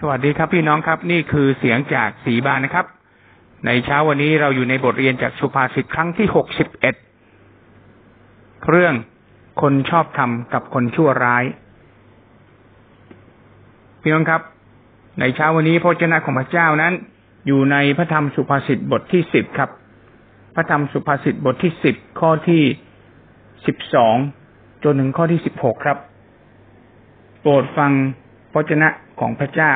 สวัสดีครับพี่น้องครับ นี่คือเสียงจากสีบานนะครับ ในเช้าวันนี้เราอยู่ในบทเรียนจากสุภาษิตครั้งที่หกสิบเอ็ดเรื่องคนชอบทำกับคนชั่วร้าย พี่น้องครับ ในเช้าวันนี้พระเจ้าของพระเจ้านั้น อยู่ในพระธรรมสุภาษิตบทที่สิบครับ พระธรรมสุภาษิตบทที่สิบข้อที่สิบสองจนถึงข้อที่สิบหกครับ โปรดฟังพระเจ้า ของพระเจ้า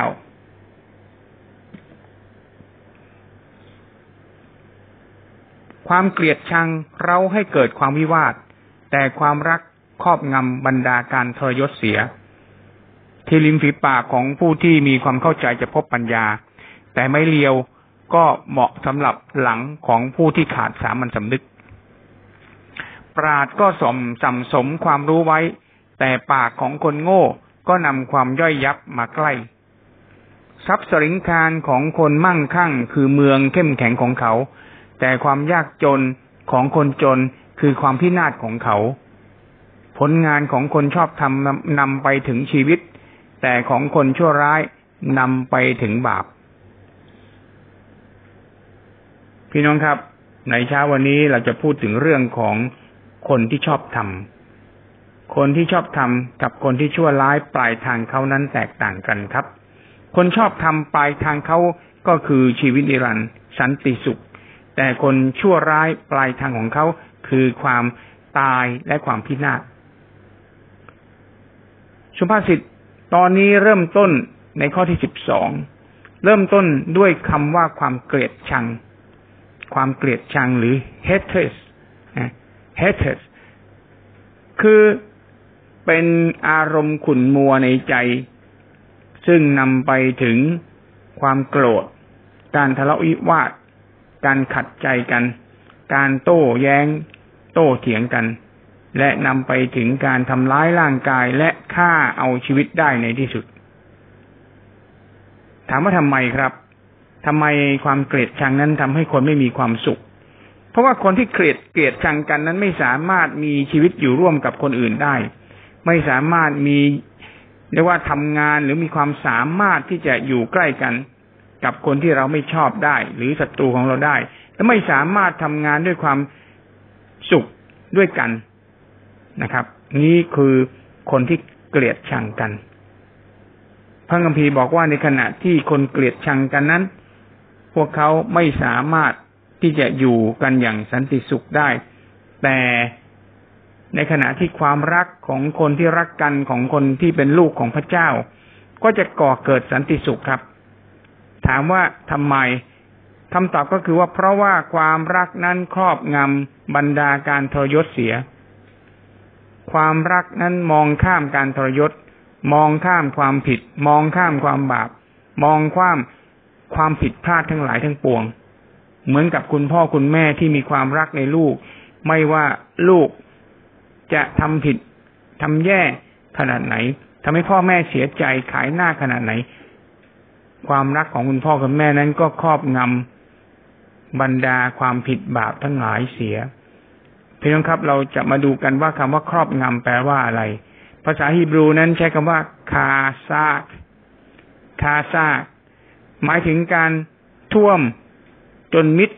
ความเกลียดชังเราให้เกิดความวิวาท แต่ความรักครอบงำบรรดาการทรยศเสีย ที่ริมฝีปากของผู้ที่มีความเข้าใจจะพบปัญญา แต่ไม่เลียวก็เหมาะสำหรับหลังของผู้ที่ขาดสามัญสำนึก ปราดก็สมสัมสมความรู้ไว้ แต่ปากของคนโง่ ก็นำความย่อยยับมาใกล้ ทรัพย์สริงคารของคนมั่งคั่งคือเมืองเข้มแข็งของเขา แต่ความยากจนของคนจนคือความพินาศของเขา ผลงานของคนชอบทำนำไปถึงชีวิต แต่ของคนชั่วร้ายนำไปถึงบาป พี่น้องครับ ในเช้าวันนี้เราจะพูดถึงเรื่องของคนที่ชอบทำ คนที่ชอบทำกับคนที่ชั่วร้ายปลายทางเขานั้นแตกต่างกันครับ คนชอบทำปลายทางเขาก็คือชีวิตนิรันดร์สันติสุข แต่คนชั่วร้ายปลายทางของเขาคือความตายและความพินาศสุภาษิตตอนนี้เริ่มต้นในข้อที่สิบสองเริ่มต้นด้วยคำว่าความเกลียดชัง ความเกลียดชังหรือ hatred hatred คือ เป็นอารมณ์ขุ่นมัวในใจ ซึ่งนำไปถึงความโกรธ การทะเลาะวิวาท การขัดใจกัน การโต้แย้ง โต้เถียงกัน และนำไปถึงการทำร้ายร่างกายและฆ่าเอาชีวิตได้ในที่สุด ถามว่าทำไมครับทำไมความเกลียดชังนั้นทำให้คนไม่มีความสุข เพราะว่าคนที่เกลียดเกลียดชังกันนั้นไม่สามารถมีชีวิตอยู่ร่วมกับคนอื่นได้ ไม่สามารถมีเรียกว่าทำงานหรือมีความสามารถที่จะอยู่ใกล้กันกับคนที่เราไม่ชอบได้ หรือศัตรูของเราได้ และไม่สามารถทำงานด้วยความสุขด้วยกันนะครับ นี่คือคนที่เกลียดชังกัน พระคัมภีร์บอกว่าในขณะที่คนเกลียดชังกันนั้น พวกเขาไม่สามารถที่จะอยู่กันอย่างสันติสุขได้ แต่ ในขณะที่ความรักของคนที่รักกันของคนที่เป็นลูกของพระเจ้า ก็จะก่อเกิดสันติสุขครับ ถามว่าทำไมคำตอบก็คือว่าเพราะว่าความรักนั้นครอบงำบรรดาการทรยศเสีย ความรักนั้นมองข้ามการทรยศ มองข้ามความผิด มองข้ามความบาป มองข้ามความผิดพลาดทั้งหลายทั้งปวง เหมือนกับคุณพ่อคุณแม่ที่มีความรักในลูก ไม่ว่าลูก จะทำผิดทำแย่ขนาดไหนทำให้พ่อแม่เสียใจขายหน้าขนาดไหน ความรักของคุณพ่อคุณแม่นั้นก็ครอบงำบรรดาความผิดบาปทั้งหลายเสียเพี่น้องครับเราจะมาดูกันว่าคำว่าครอบงำแปลว่าอะไร ภาษาฮีบรูนั้นใช้คำว่าคาซาคาซาหมายถึงการท่วมจนมิด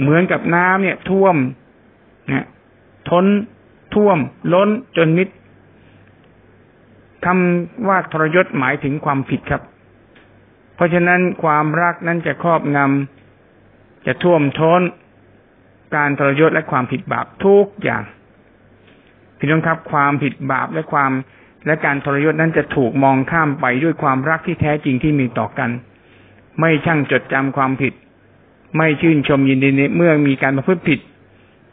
เหมือนกับน้ำเนี่ย ท่วมเนี่ย ท้น ท่วม ล้นจนมิดคำว่าทรยศหมายถึงความผิดครับ เพราะฉะนั้นความรักนั้นจะครอบงำจะท่วมท้น การทรยศและความผิดบาปทุกอย่างพี่น้องครับความผิดบาปและความและการทรยศนั้นจะถูกมองข้ามไปด้วยความรักที่แท้จริงที่มีต่อกัน ไม่ช่างจดจำความผิด ไม่ชื่นชมยินดีเมื่อมีการประพฤติผิด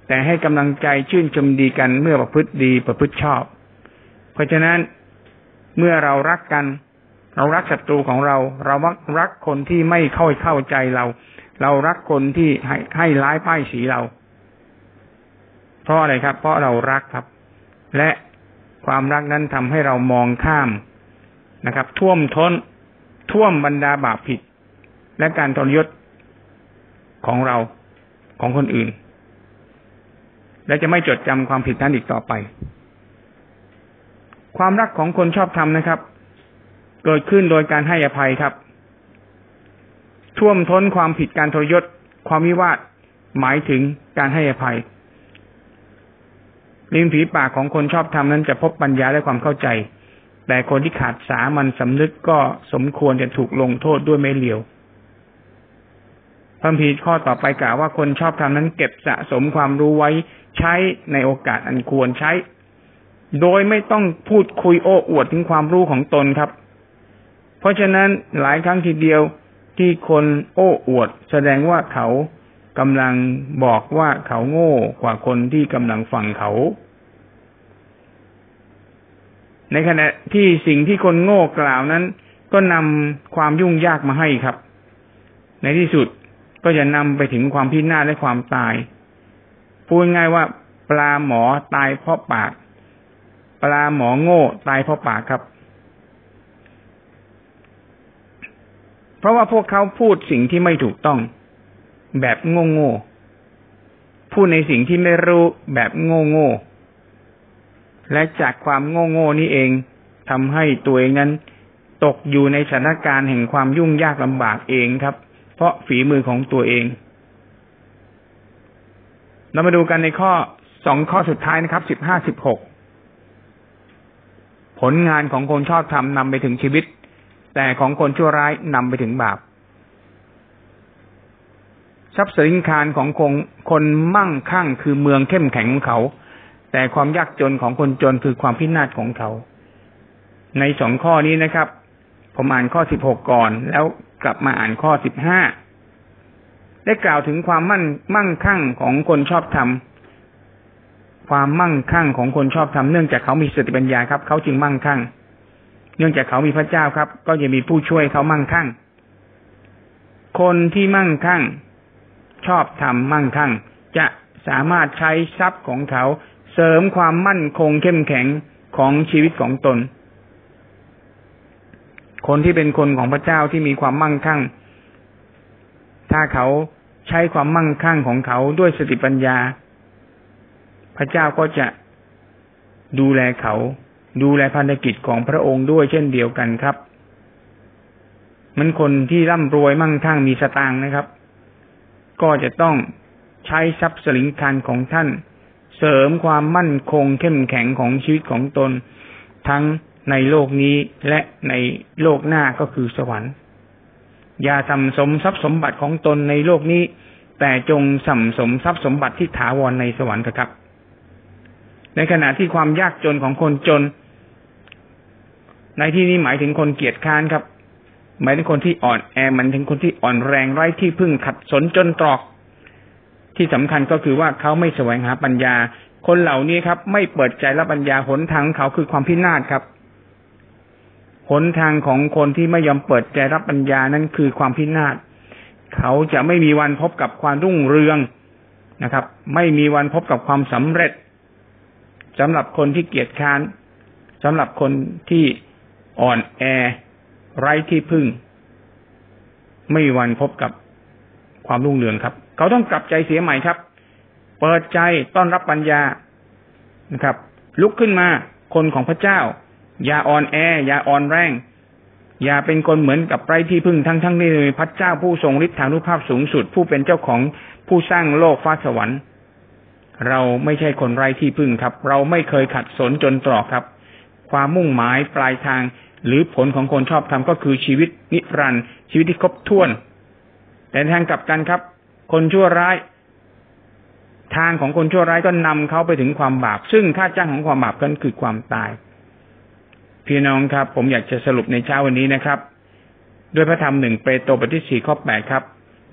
แต่ให้กำลังใจชื่นชมดีกันเมื่อประพฤติดีประพฤติชอบ เพราะฉะนั้นเมื่อเรารักกัน เรารักศัตรูของเรา เรารักคนที่ไม่เข้าเข้าใจเรา เรารักคนที่ให้ให้ร้ายป้ายสีเรา เพราะอะไรครับ เพราะเรารักครับ และความรักนั้นทำให้เรามองข้ามนะครับ ท่วมท้น ท่วมบรรดาบาปผิด และการทรยศของเราของคนอื่น และจะไม่จดจำความผิดนั้นอีกต่อไป ความรักของคนชอบทำนะครับ เกิดขึ้นโดยการให้อภัยครับ ท่วมท้นความผิดการทรยศ ความวิวาทหมายถึงการให้อภัยริมฝีปากของคนชอบทำนั้นจะพบปัญญาและความเข้าใจ แต่คนที่ขาดสามันสำนึกก็สมควรจะถูกลงโทษด้วยไม่เลียว พระพีข้อต่อไปกล่าวว่าคนชอบทำนั้นเก็บสะสมความรู้ไว้ใช้ในโอกาสอันควรใช้ โดยไม่ต้องพูดคุยโอ้อวดถึงความรู้ของตนครับ เพราะฉะนั้นหลายครั้งทีเดียวที่คนโอ้อวด แสดงว่าเขากำลังบอกว่าเขาโง่กว่าคนที่กำลังฟังเขา ในขณะที่สิ่งที่คนโง่กล่าวนั้น ก็นำความยุ่งยากมาให้ครับ ในที่สุด ก็จะนำไปถึงความพินาศและความตาย พูดง่ายว่า ปลาหมอตายเพราะปาก ปลาหมอโง่ตายเพราะปากครับ เพราะว่าพวกเขาพูดสิ่งที่ไม่ถูกต้อง แบบโง่โง่พูดในสิ่งที่ไม่รู้แบบโง่โง่และจากความโง่โง่นี้เองทำให้ตัวเองนั้น ตกอยู่ในสถานการณ์แห่งความยุ่งยากลำบากเองครับ เพราะฝีมือของตัวเอง เรามาดูกันในข้อสองข้อสุดท้ายนะครับสิบห้าสิบหกผลงานของคนชอบทำนำไปถึงชีวิต แต่ของคนชั่วร้ายนำไปถึงบาปทรัพย์สินคารของคงคนมั่งคั่งคือเมืองเข้มแข็งของเขา แต่ความยากจนของคนจนคือความพินาศของเขา ในสองข้อนี้นะครับ ผมอ่านข้อสิบหกก่อน แล้ว กลับมาอ่านข้อสิบห้าได้กล่าวถึงความมั่นมั่งคั่งของคนชอบธรรมความมั่งคั่งของคนชอบธรรมเนื่องจากเขามีสติปัญญาครับ เขาจึงมั่งคั่ง เนื่องจากเขามีพระเจ้าครับ ก็จะมีผู้ช่วยเขามั่งคั่ง คนที่มั่งคั่ง ชอบธรรมมั่งคั่ง จะสามารถใช้ทรัพย์ของเขา เสริมความมั่นคงเข้มแข็งของชีวิตของตน คนที่เป็นคนของพระเจ้าที่มีความมั่งคั่ง ถ้าเขาใช้ความมั่งคั่งของเขาด้วยสติปัญญา พระเจ้าก็จะดูแลเขา ดูแลพันธกิจของพระองค์ด้วยเช่นเดียวกันครับ มันคนที่ร่ำรวยมั่งคั่งมีสตางค์นะครับ ก็จะต้องใช้ทรัพย์สลิงคันของท่าน เสริมความมั่นคงเข้มแข็งของชีวิตของตน ทั้ง ในโลกนี้และในโลกหน้าก็คือสวรรค์ อย่าสัมสมทรัพย์สมบัติของตนในโลกนี้ แต่จงสัมสมทรัพย์สมบัติที่ถาวรในสวรรค์เถอะครับ ในขณะที่ความยากจนของคนจน ในที่นี้หมายถึงคนเกียจค้านครับ หมายถึงคนที่อ่อนแอมันถึงคนที่อ่อนแรงไร้ที่พึ่งขัดสนจนตรอก ที่สำคัญก็คือว่าเขาไม่แสวงหาปัญญา คนเหล่านี้ครับ ไม่เปิดใจรับปัญญาหนทางเขาคือความพินาศครับ หนทางของคนที่ไม่ยอมเปิดใจรับปัญญานั้นคือความพินาศเขาจะไม่มีวันพบกับความรุ่งเรืองนะครับ ไม่มีวันพบกับความสำเร็จสำหรับคนที่เกียจค้านสำหรับคนที่อ่อนแอ ไร้ที่พึ่ง ไม่มีวันพบกับความรุ่งเรืองครับ เขาต้องกลับใจเสียใหม่ครับ เปิดใจต้อนรับปัญญานะครับ ลุกขึ้นมาคนของพระเจ้า อย่าอ่อนแอ อย่าอ่อนแรง อย่าเป็นคนเหมือนกับไร้ที่พึ่งทั้งทั้งที่มีพระเจ้าผู้ทรงฤทธานุภาพสูงสุด ผู้เป็นเจ้าของผู้สร้างโลกฟ้าสวรรค์ เราไม่ใช่คนไร้ที่พึ่งครับ เราไม่เคยขัดสนจนตรอกครับ ความมุ่งหมายปลายทางหรือผลของคนชอบทำก็คือชีวิตนิรันดร์ชีวิตที่ครบถ้วน แต่ทางกลับกันครับ คนชั่วร้าย ทางของคนชั่วร้ายก็นำเขาไปถึงความบาป ซึ่งค่าจ้างของความบาปก็คือความตาย พี่น้องครับ ผมอยากจะสรุปในเช้าวันนี้นะครับ ด้วยพระธรรมหนึ่งเปโตรบทที่สี่ข้อแปดครับ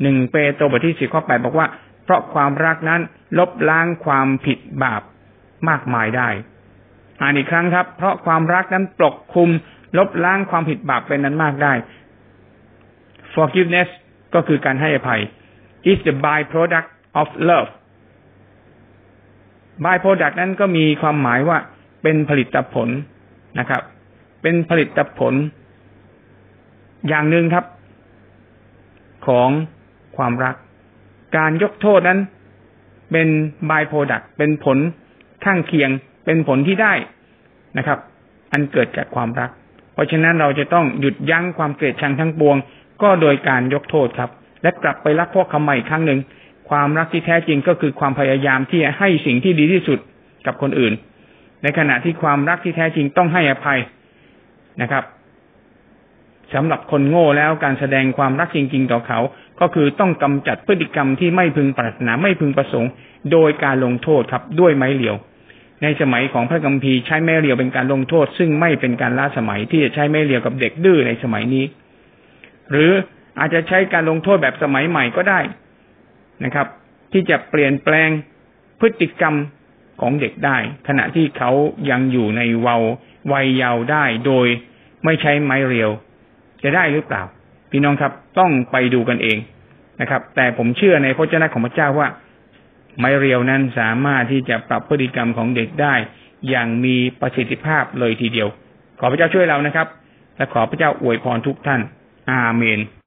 หนึ่งเปโตรบทที่สี่ข้อแปดบอกว่า เพราะความรักนั้นลบล้างความผิดบาปมากมายได้ อ่านอีกครั้งครับ เพราะความรักนั้นปกคลุม ลบล้างความผิดบาปเป็นนั้นมากได้ forgiveness ก็คือการให้อภัย is the byproduct of love byproduct นั้นก็มีความหมายว่าเป็นผลิตผลนะครับ เป็นผลิตผล อย่างหนึ่งครับ ของความรัก การยกโทษนั้น เป็นบายโปรดักเป็นผลข้างเคียง เป็นผลที่ได้นะครับ อันเกิดจากความรัก เพราะฉะนั้นเราจะต้องหยุดยั้งความเกลียดชังทั้งปวง ก็โดยการยกโทษครับ และกลับไปรักพ่อคำใหม่อีกครั้งหนึ่งความรักที่แท้จริงก็คือความพยายามที่จะให้สิ่งที่ดีที่สุดกับคนอื่น ในขณะที่ความรักที่แท้จริงต้องให้อภัย นะครับสำหรับคนโง่แล้วการแสดงความรักจริง ๆ ต่อเขา ก็คือต้องกำจัดพฤติกรรมที่ไม่พึงปรารถนาไม่พึงประสงค์ โดยการลงโทษครับด้วยไม้เหลียว ในสมัยของพระกัมภีใช้ไม้เหลียวเป็นการลงโทษ ซึ่งไม่เป็นการล้าสมัยที่จะใช้ไม้เหลียวกับเด็กดื้อในสมัยนี้ หรืออาจจะใช้การลงโทษแบบสมัยใหม่ก็ได้นะครับ ที่จะเปลี่ยนแปลงพฤติกรรมของเด็กได้ ขณะที่เขายังอยู่ในวัย วัยเยาว์ได้โดยไม่ใช้ไม้เรียว จะได้หรือเปล่า พี่น้องครับต้องไปดูกันเองนะครับ แต่ผมเชื่อในพระเจ้าของพระเจ้าว่า ไม้เรียวนั้นสามารถที่จะปรับพฤติกรรมของเด็กได้ อย่างมีประสิทธิภาพเลยทีเดียว ขอพระเจ้าช่วยเรานะครับ และขอพระเจ้าอวยพรทุกท่าน อาเมน